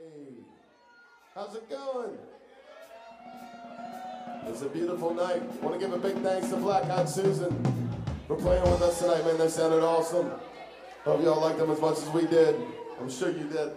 Hey, how's it going? It's a beautiful night. Want to give a big thanks to Black Eyed Susan for playing with us tonight, man. They sounded awesome. Hope y'all liked them as much as we did. I'm sure you did.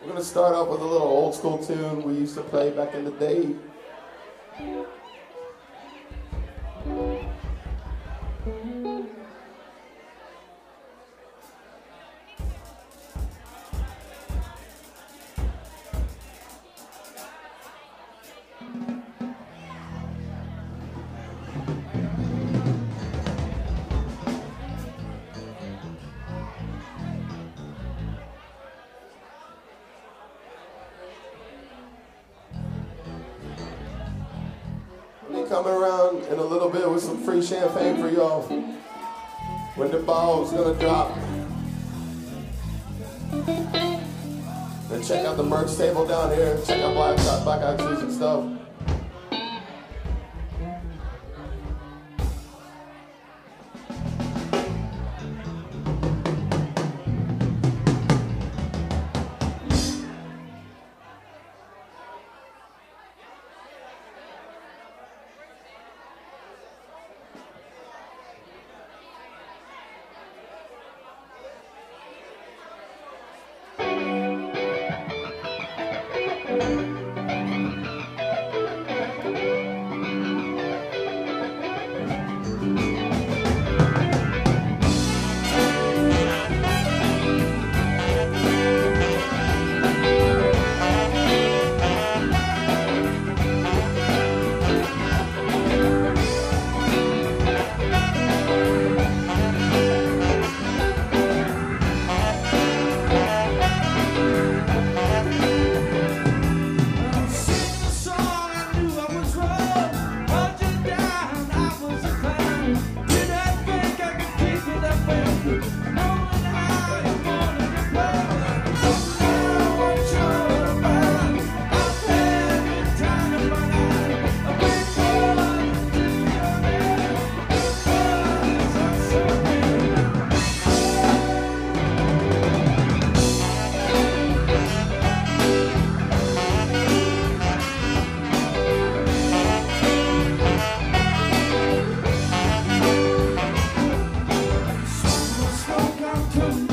We're gonna start off with a little old school tune we used to play back in the day. Coming around in a little bit with some free champagne for y'all. When the ball's gonna drop. Then check out the merch table down here. Check out Black, Black Eyed Susan stuff. to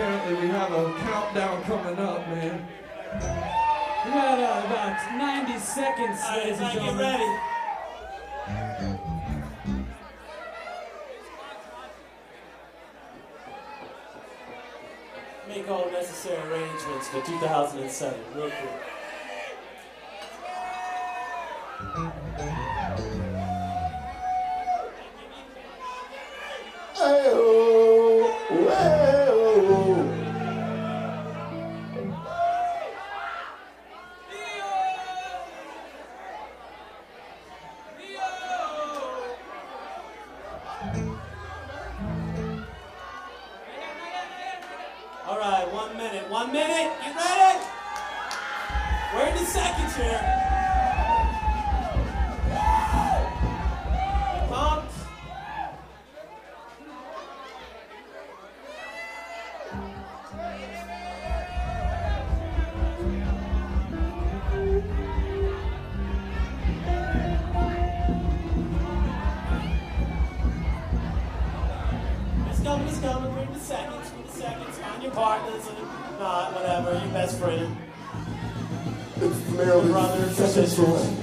apparently we have a countdown coming up, man. We got uh, about 90 seconds, All ladies and gentlemen. Get ready. Make all necessary arrangements for 2007, real quick. All right, one minute, one minute. Get ready. We're in the second chair. som.